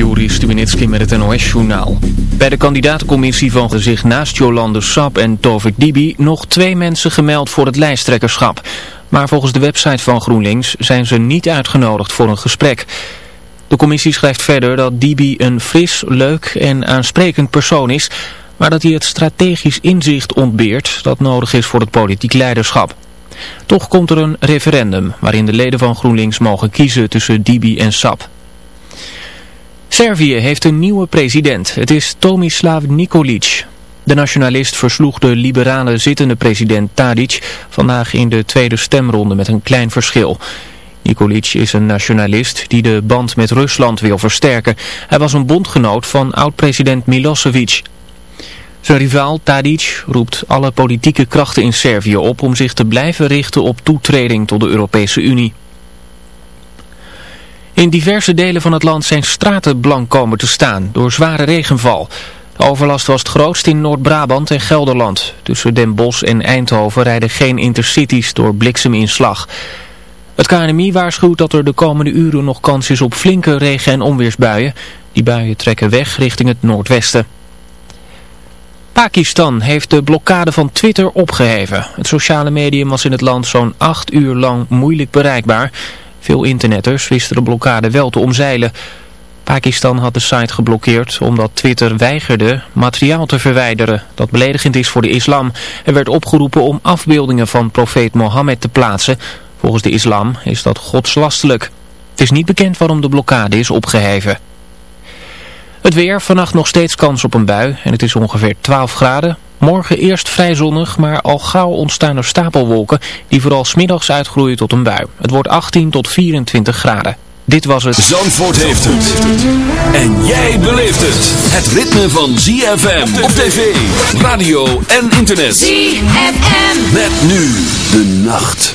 Juri Stubenitski met het NOS-journaal. Bij de kandidatencommissie van zich naast Jolande Sap en Tovik Dibi nog twee mensen gemeld voor het lijsttrekkerschap. Maar volgens de website van GroenLinks zijn ze niet uitgenodigd voor een gesprek. De commissie schrijft verder dat Dibi een fris, leuk en aansprekend persoon is... maar dat hij het strategisch inzicht ontbeert dat nodig is voor het politiek leiderschap. Toch komt er een referendum waarin de leden van GroenLinks mogen kiezen tussen Dibi en Sap. Servië heeft een nieuwe president. Het is Tomislav Nikolic. De nationalist versloeg de liberale zittende president Tadic vandaag in de tweede stemronde met een klein verschil. Nikolic is een nationalist die de band met Rusland wil versterken. Hij was een bondgenoot van oud-president Milosevic. Zijn rivaal Tadic roept alle politieke krachten in Servië op om zich te blijven richten op toetreding tot de Europese Unie. In diverse delen van het land zijn straten blank komen te staan door zware regenval. De overlast was het grootst in Noord-Brabant en Gelderland. Tussen Den Bosch en Eindhoven rijden geen intercities door blikseminslag. Het KNMI waarschuwt dat er de komende uren nog kans is op flinke regen- en onweersbuien. Die buien trekken weg richting het noordwesten. Pakistan heeft de blokkade van Twitter opgeheven. Het sociale medium was in het land zo'n acht uur lang moeilijk bereikbaar... Veel internetters wisten de blokkade wel te omzeilen. Pakistan had de site geblokkeerd omdat Twitter weigerde materiaal te verwijderen dat beledigend is voor de islam. Er werd opgeroepen om afbeeldingen van profeet Mohammed te plaatsen. Volgens de islam is dat godslastelijk. Het is niet bekend waarom de blokkade is opgeheven. Het weer, vannacht nog steeds kans op een bui en het is ongeveer 12 graden. Morgen eerst vrij zonnig, maar al gauw ontstaan er stapelwolken die vooral smiddags uitgroeien tot een bui. Het wordt 18 tot 24 graden. Dit was het. Zandvoort heeft het. En jij beleeft het. Het ritme van ZFM op tv, radio en internet. ZFM. Met nu de nacht.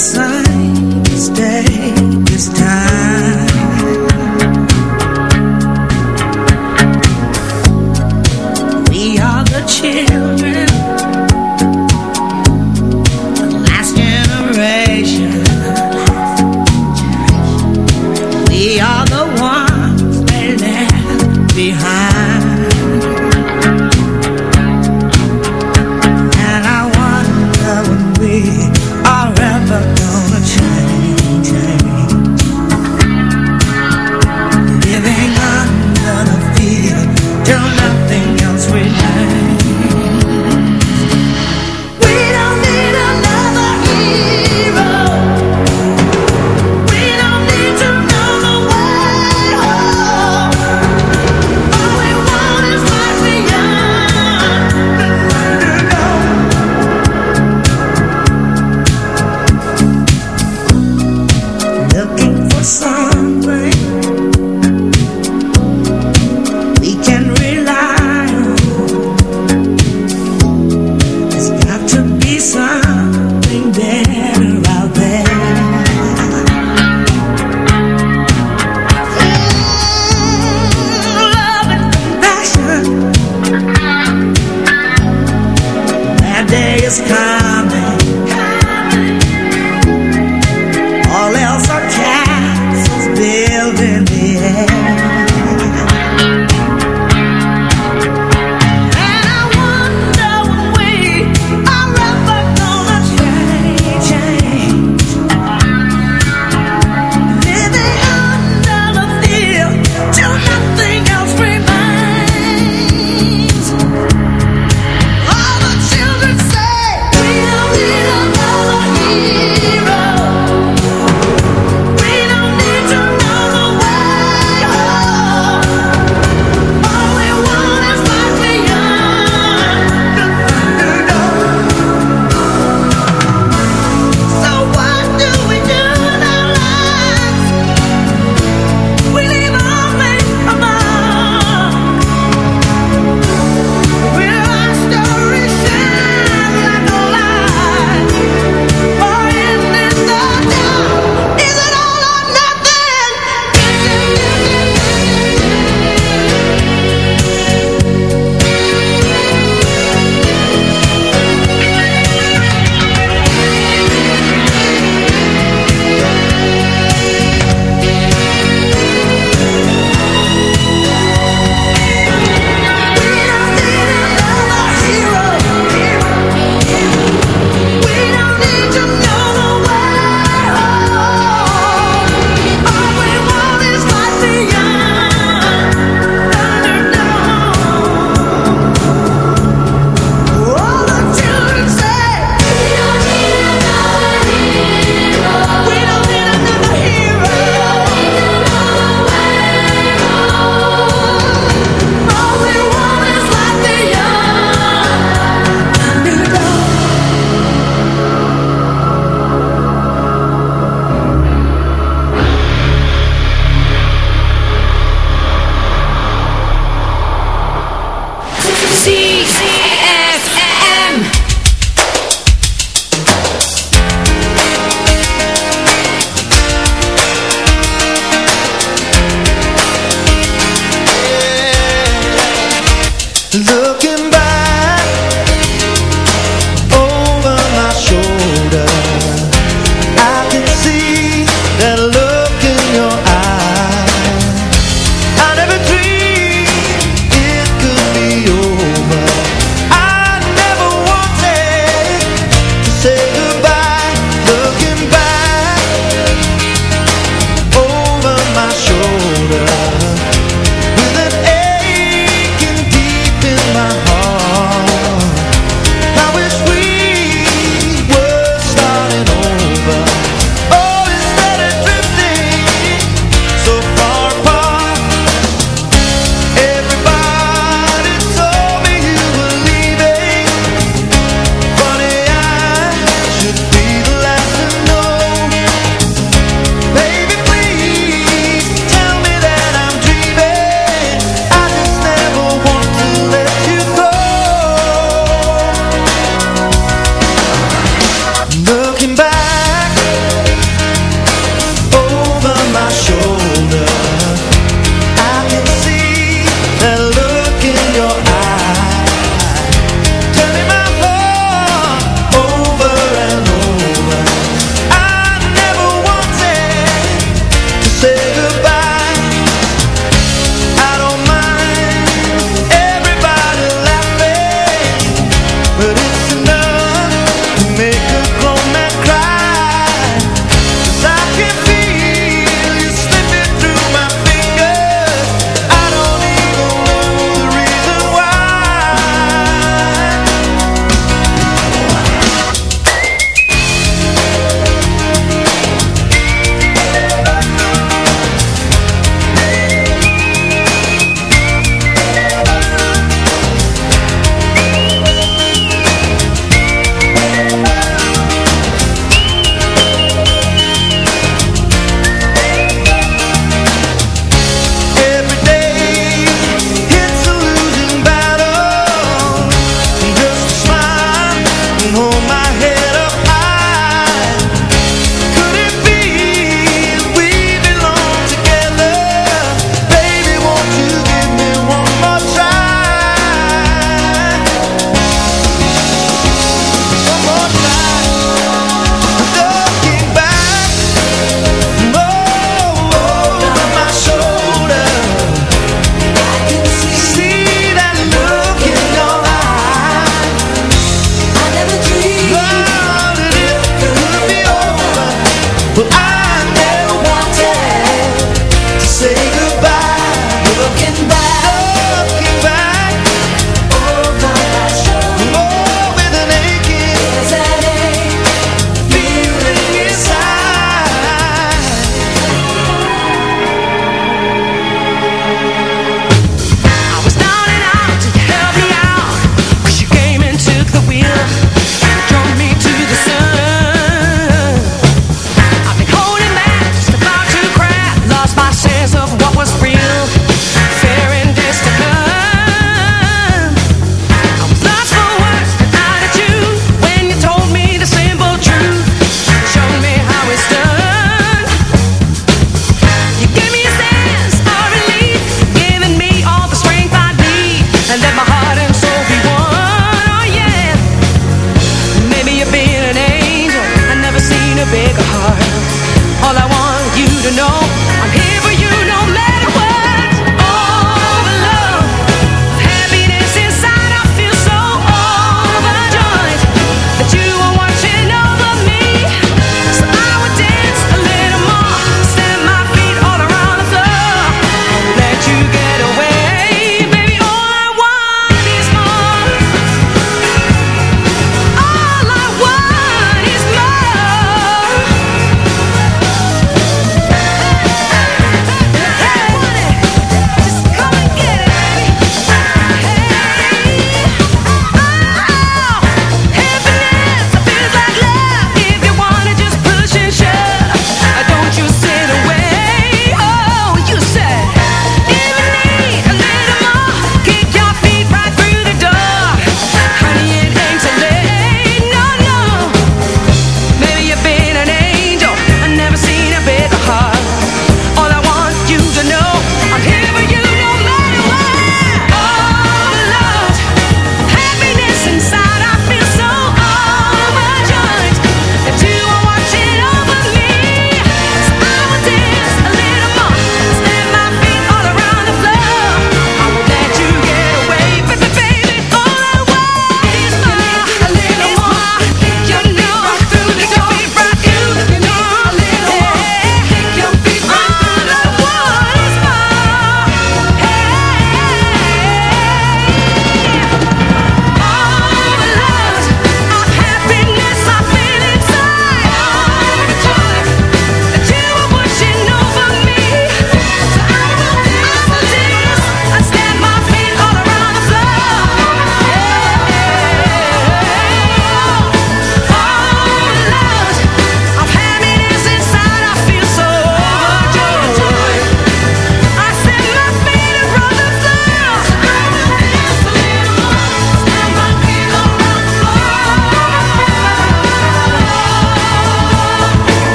coração.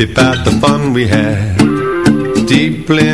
about the fun we had Deeply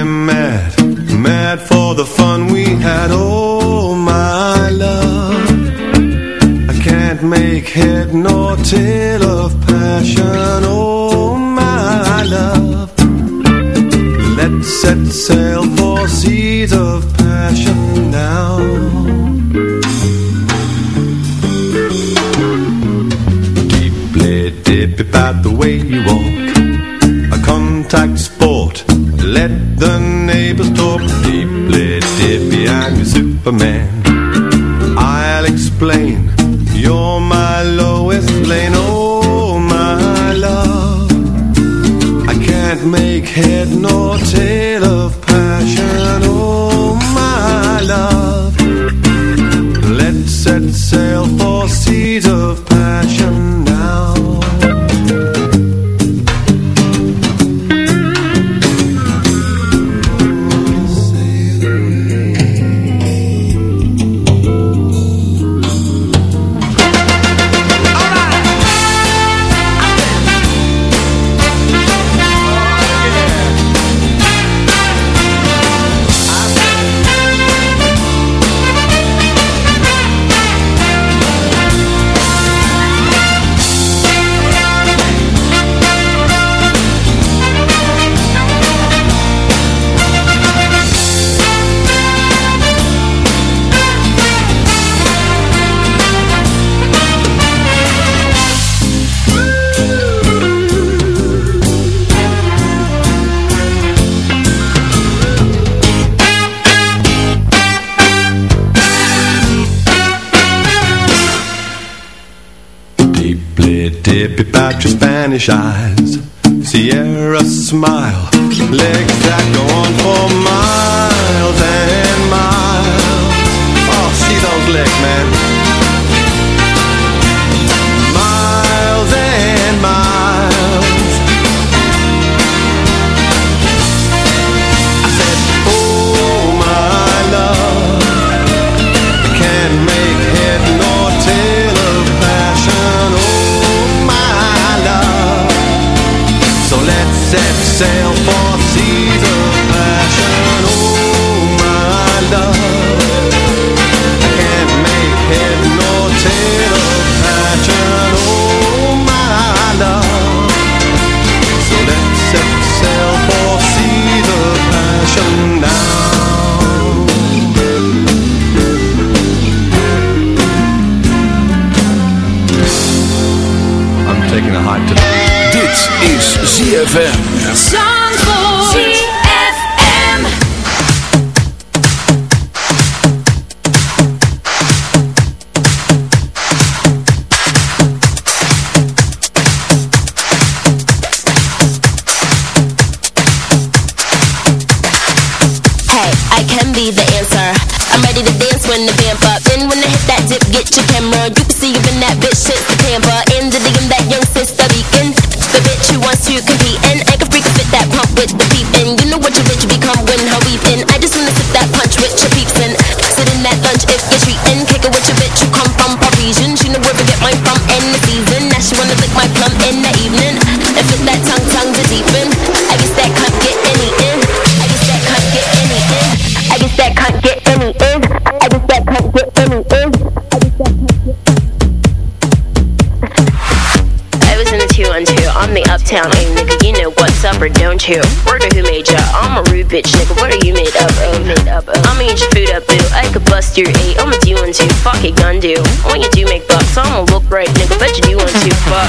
through eight, I'ma do one two, fuck it, gun do. want you do make bucks, I'ma look right, nigga, bet you do one two, fuck.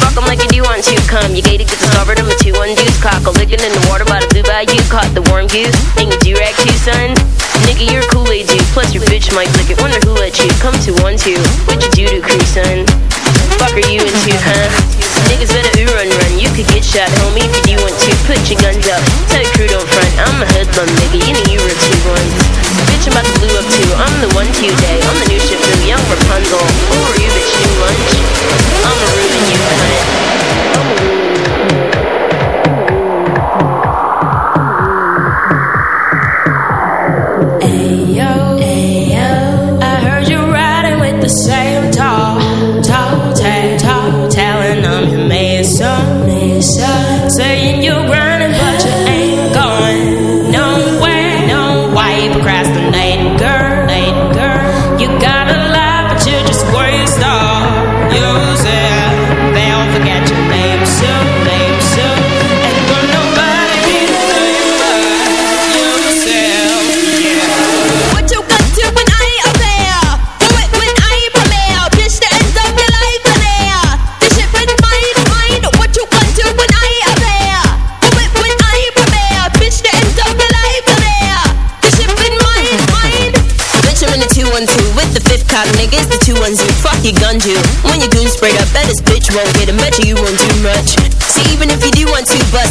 Fuck them like you do one two, come. You gated, get discovered, I'm a two one deuce, cock. A licking in the water by the blue bayou, caught the warm goose. And you do rag too, son. Nigga, you're a Kool-Aid dude, plus your bitch might lick it. Wonder who let you come to one two. What you do to crew, son? Fuck are you into, huh? Niggas better ooh run run, you could get shot, homie, if you do one two. Put your guns up, tell your crew don't front, I'm a hoodlum,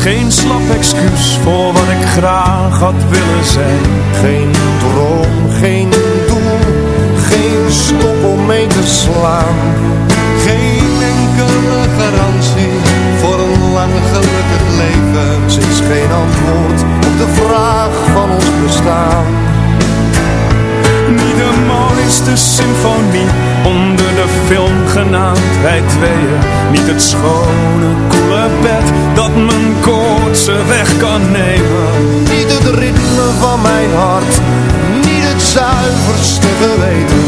Geen slap excuus voor wat ik graag had willen zijn. Geen droom, geen doel, geen stop om mee te slaan. Geen enkele garantie voor een lang gelukkig leven. Ze is geen antwoord op de vraag van ons bestaan. Niet de mooiste symfonie onder de film genaamd Wij tweeën. Niet het schone, koele bed dat mijn koortse weg kan nemen. Niet het ritme van mijn hart, niet het zuiverste geweten.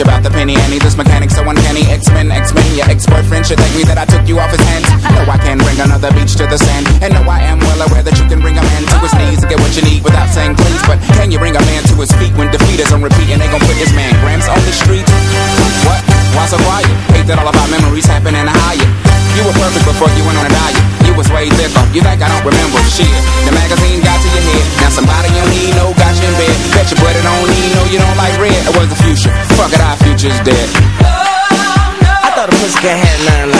bitch about the penny any. This mechanic so uncanny. X-Men, X-Men, your ex-boyfriend should thank me that I took you off his hands. I know I can bring another beach to the sand. And know I am well aware that you can bring a man to his knees and get what you need without saying please. But can you bring a man to his feet when defeat is on repeat and they gon' put his man grams on the street? What? Why so quiet? Hate that all of our memories happen in a higher. You were perfect before you went on a diet. You was way thicker. You think I don't remember shit? Fuck it, our future's dead. Oh, I thought a had nine.